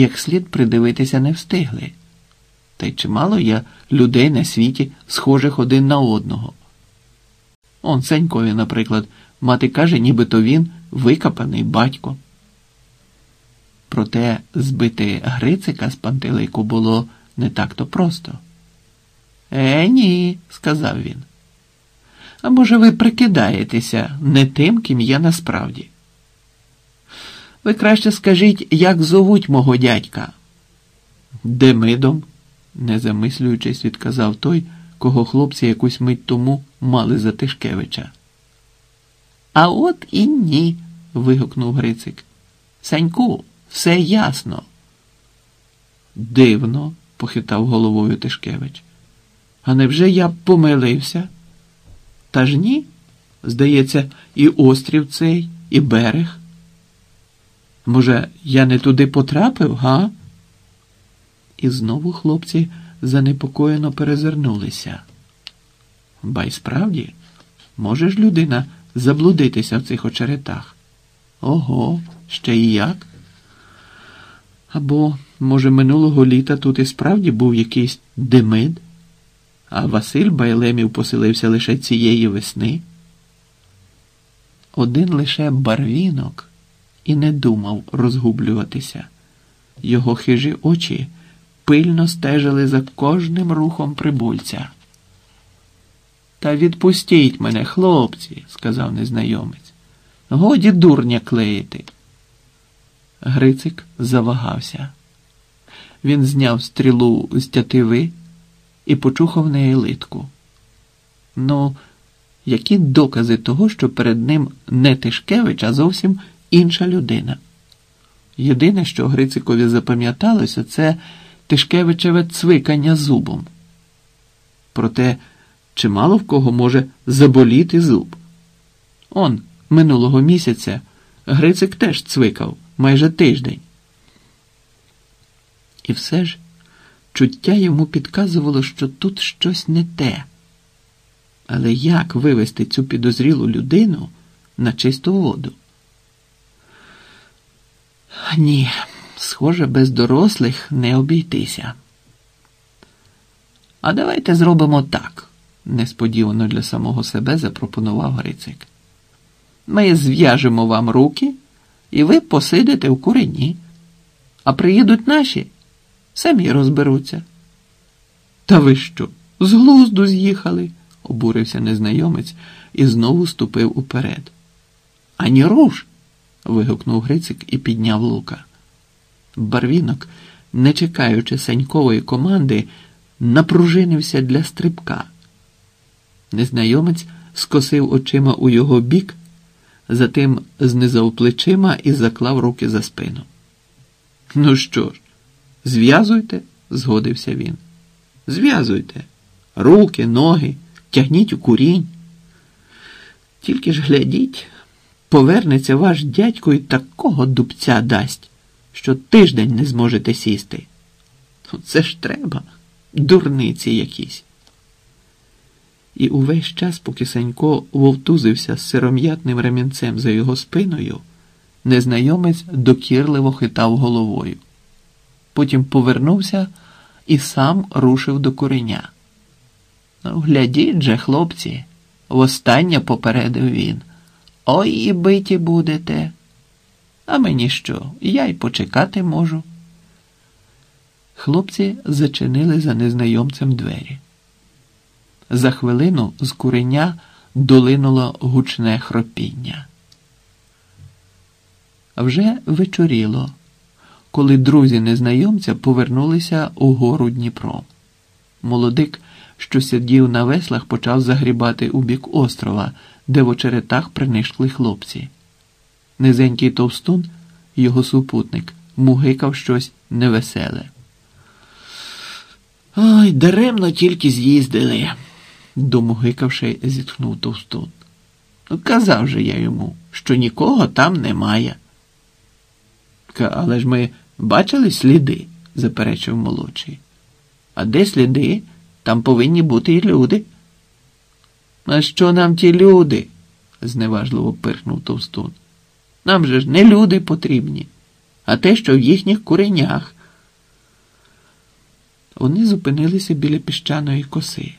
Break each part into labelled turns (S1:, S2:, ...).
S1: як слід придивитися не встигли. Та й чимало є людей на світі, схожих один на одного. Он Сенькові, наприклад, мати каже, нібито він викопаний батько. Проте збити Грицика з пантелику було не так-то просто. Е, ні, сказав він. А може, ви прикидаєтеся не тим, ким є насправді? Ви краще скажіть, як зовуть мого дядька? Демидом, не замислюючись, відказав той, кого хлопці якусь мить тому мали за Тишкевича. А от і ні. вигукнув Грицик. Саньку, все ясно. Дивно, похитав головою Тишкевич. А невже я помилився? Та ж ні? Здається, і острів цей, і берег. Може, я не туди потрапив, га? І знову хлопці занепокоєно перезирнулися. Ба й справді, може ж людина заблудитися в цих очеретах? Ого, ще і як? Або, може, минулого літа тут і справді був якийсь демид, а Василь Байлемів поселився лише цієї весни? Один лише барвінок і не думав розгублюватися. Його хижі очі пильно стежили за кожним рухом прибульця. Та відпустіть мене, хлопці, сказав незнайомець. Годі дурня клеїти. Грицик завагався. Він зняв стрілу з тятиви і почухав неї литку. Ну, які докази того, що перед ним не Тишкевич, а зовсім інша людина? Єдине, що Грицикові запам'яталося, це Тишкевичеве цвикання зубом. Проте чимало в кого може заболіти зуб. Он, минулого місяця, Грицик теж цвикав майже тиждень. І все ж чуття йому підказувало, що тут щось не те. Але як вивести цю підозрілу людину на чисту воду? Ні, схоже, без дорослих не обійтися. А давайте зробимо так, несподівано для самого себе запропонував Грицик. Ми зв'яжемо вам руки, і ви посидите в курені. А приїдуть наші, самі розберуться. Та ви що? З глузду з'їхали, обурився незнайомець і знову ступив уперед. Ані руш. Вигукнув Грицик і підняв лука. Барвінок, не чекаючи санькової команди, напружинився для стрибка. Незнайомець скосив очима у його бік, затим знизав плечима і заклав руки за спину. Ну що ж, зв'язуйте, згодився він. Зв'язуйте. Руки, ноги, тягніть у курінь. Тільки ж глядіть, повернеться ваш дядько і такого дубця дасть, що тиждень не зможете сісти. Ну, це ж треба, дурниці якісь. І увесь час, поки Санько вовтузився з сиром'ятним ремінцем за його спиною, незнайомець докірливо хитав головою. Потім повернувся і сам рушив до кореня. Ну, глядіть же, хлопці, востаннє попередив він. Ой і биті будете. А мені що? Я й почекати можу. Хлопці зачинили за незнайомцем двері. За хвилину з куреня долинуло гучне хропіння. Вже вечоріло, коли друзі незнайомця повернулися у гору Дніпро. Молодик, що сидів на веслах, почав загрібати у бік острова, де в очеретах принишкли хлопці. Низенький товстун, його супутник, мугикав щось невеселе. Ой, даремно тільки з'їздили, домугикавши, зітхнув товстун. Казав же я йому, що нікого там немає. Але ж ми бачили сліди, заперечив молодший. А де сліди, там повинні бути і люди. А що нам ті люди? зневажливо пирхнув товстун. Нам же ж не люди потрібні. а те, що в їхніх куренях. Вони зупинилися біля піщаної коси.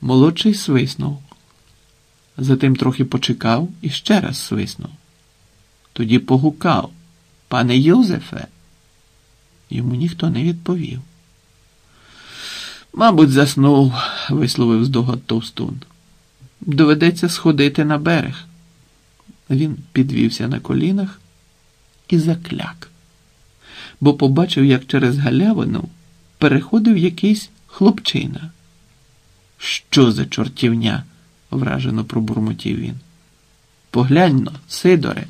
S1: Молодший свиснув. Затим трохи почекав і ще раз свиснув. Тоді погукав Пане Йозефе. Йому ніхто не відповів. Мабуть, заснув, висловив здогад Товстун. Доведеться сходити на берег. Він підвівся на колінах і закляк, бо побачив, як через галявину переходив якийсь хлопчина. Що за чортівня? вражено пробурмотів він. Погляньно, Сидоре.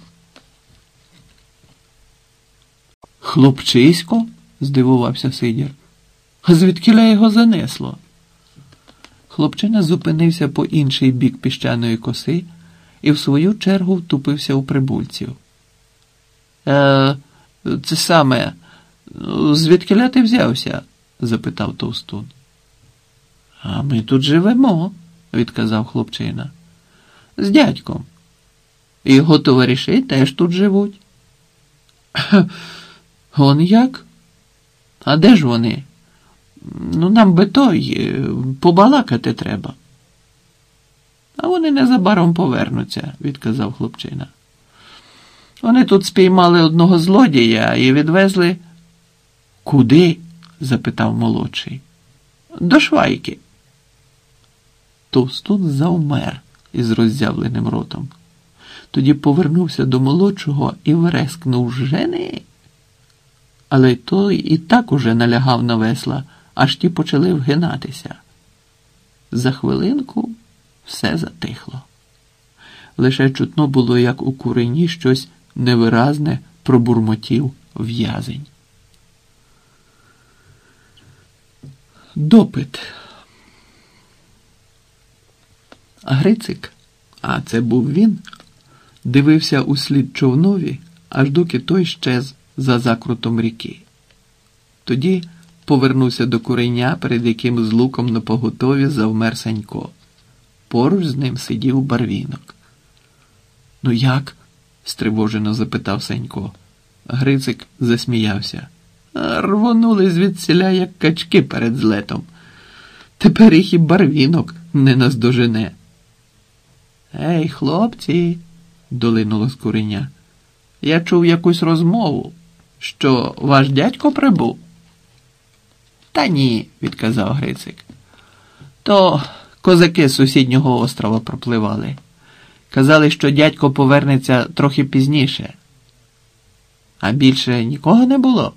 S1: Хлопчисько? здивувався Сидір. А звідкіля його занесло? Хлопчина зупинився по інший бік піщаної коси і в свою чергу втупився у прибульців. Е, Це саме, звідкиля ти взявся? запитав Товстун. А ми тут живемо, відказав хлопчина. З дядьком. Його товариші теж тут живуть. Он як? А де ж вони? Ну, нам би той побалакати треба. А вони незабаром повернуться, відказав хлопчина. Вони тут спіймали одного злодія і відвезли. Куди? запитав молодший. До швайки. Товстун завмер із роззявленим ротом. Тоді повернувся до молодшого і верескнув жени. Але той і так уже налягав на весла, аж ті почали вгинатися. За хвилинку все затихло. Лише чутно було, як у курені щось невиразне пробурмотів в'язень. Допит. Грицик, а це був він, дивився у слід човнові, аж доки той щез за закрутом ріки. Тоді повернувся до куреня, перед яким з луком на поготові завмер Санько. Поруч з ним сидів барвінок. Ну як? стривожено запитав Санько. Грицик засміявся. Рвонули звідсіля, як качки перед злетом. Тепер їх і барвінок не наздожене. Ей, хлопці, долинуло з куреня. Я чув якусь розмову, що ваш дядько прибув. Та ні, відказав Грицик. То козаки з сусіднього острова пропливали. Казали, що дядько повернеться трохи пізніше. А більше нікого не було.